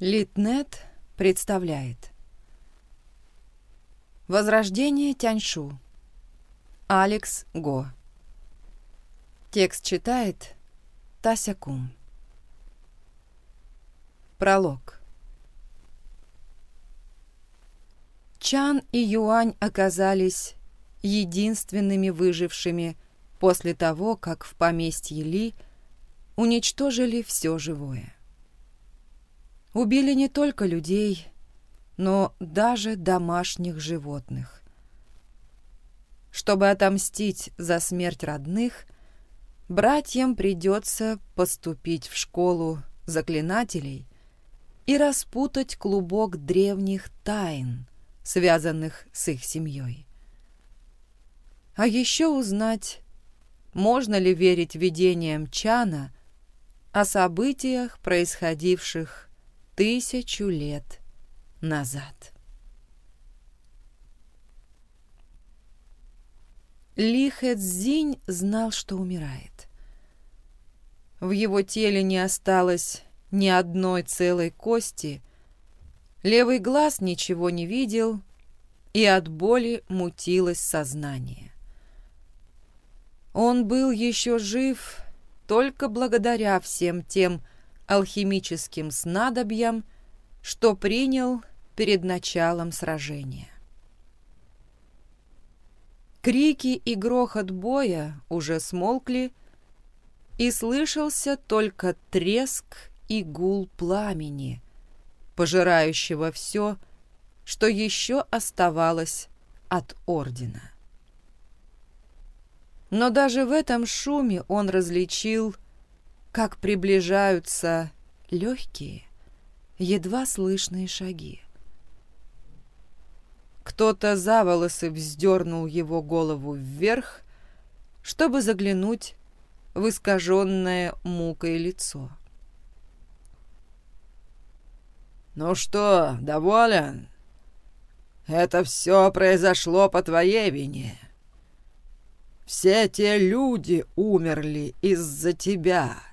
Литнет представляет. Возрождение Тяньшу. Алекс Го. Текст читает Тася Кум. Пролог. Чан и Юань оказались единственными выжившими после того, как в поместье Ли уничтожили все живое. Убили не только людей, но даже домашних животных. Чтобы отомстить за смерть родных, братьям придется поступить в школу заклинателей и распутать клубок древних тайн, связанных с их семьей. А еще узнать, можно ли верить видениям Чана о событиях, происходивших тысячу лет назад. Ли Хэцзинь знал, что умирает. В его теле не осталось ни одной целой кости, левый глаз ничего не видел, и от боли мутилось сознание. Он был еще жив только благодаря всем тем алхимическим снадобьям, что принял перед началом сражения. Крики и грохот боя уже смолкли, и слышался только треск и гул пламени, пожирающего все, что еще оставалось от ордена. Но даже в этом шуме он различил как приближаются легкие, едва слышные шаги. Кто-то за волосы вздернул его голову вверх, чтобы заглянуть в искаженное мукой лицо. «Ну что, доволен? Это все произошло по твоей вине. Все те люди умерли из-за тебя».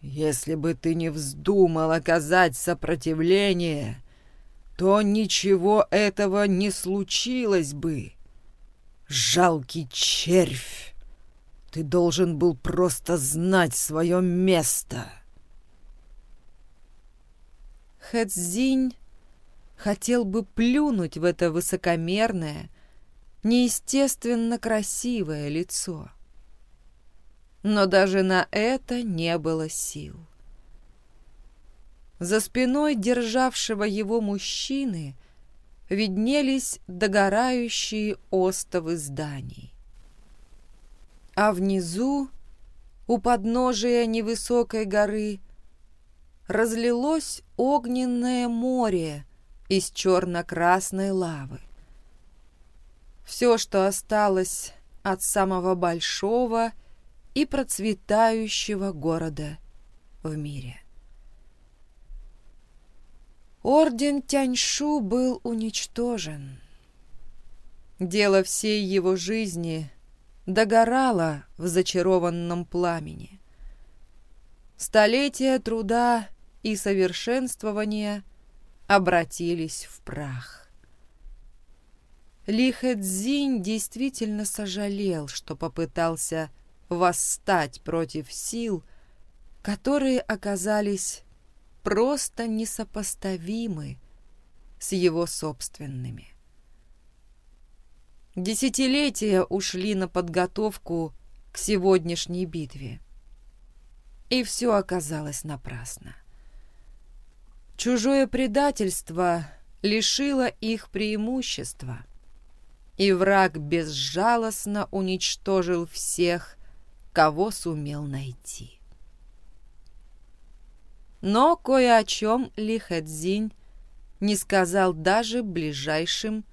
Если бы ты не вздумал оказать сопротивление, то ничего этого не случилось бы. Жалкий червь! Ты должен был просто знать свое место. Хэцзинь хотел бы плюнуть в это высокомерное, неестественно красивое лицо но даже на это не было сил. За спиной державшего его мужчины виднелись догорающие остовы зданий. А внизу, у подножия невысокой горы, разлилось огненное море из черно-красной лавы. Все, что осталось от самого большого и процветающего города в мире. Орден Тяньшу был уничтожен. Дело всей его жизни догорало в зачарованном пламени. Столетия труда и совершенствования обратились в прах. Ли Хэцзинь действительно сожалел, что попытался восстать против сил, которые оказались просто несопоставимы с его собственными. Десятилетия ушли на подготовку к сегодняшней битве. И все оказалось напрасно. Чужое предательство лишило их преимущества, и враг безжалостно уничтожил всех, кого сумел найти. Но кое о чем Ли Хэцзинь не сказал даже ближайшим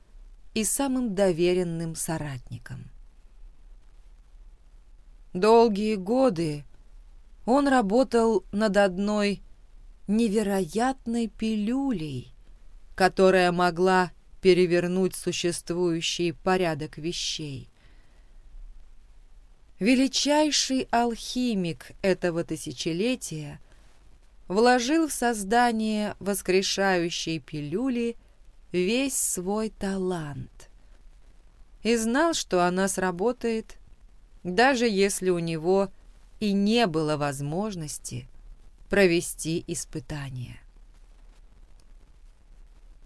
и самым доверенным соратникам. Долгие годы он работал над одной невероятной пилюлей, которая могла перевернуть существующий порядок вещей. Величайший алхимик этого тысячелетия вложил в создание воскрешающей пилюли весь свой талант и знал, что она сработает, даже если у него и не было возможности провести испытание.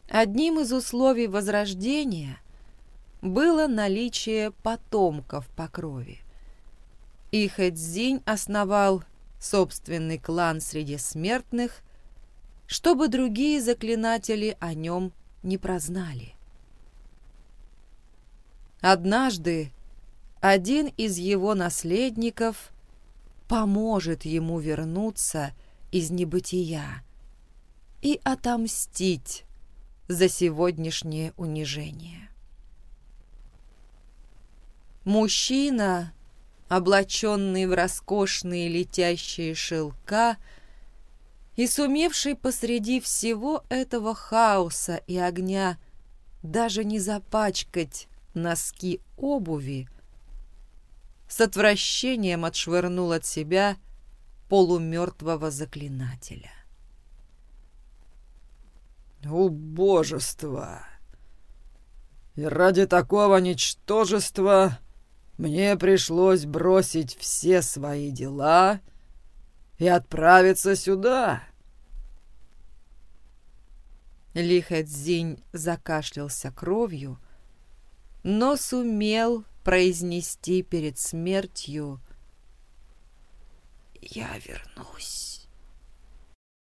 Одним из условий возрождения было наличие потомков по крови. И Хэдзинь основал собственный клан среди смертных, чтобы другие заклинатели о нем не прознали. Однажды один из его наследников поможет ему вернуться из небытия и отомстить за сегодняшнее унижение. Мужчина, облаченный в роскошные летящие шелка и сумевший посреди всего этого хаоса и огня даже не запачкать носки обуви, с отвращением отшвырнул от себя полумертвого заклинателя. «Убожество! И ради такого ничтожества мне пришлось бросить все свои дела и отправиться сюда!» Лихэдзинь закашлялся кровью, но сумел произнести перед смертью «Я вернусь».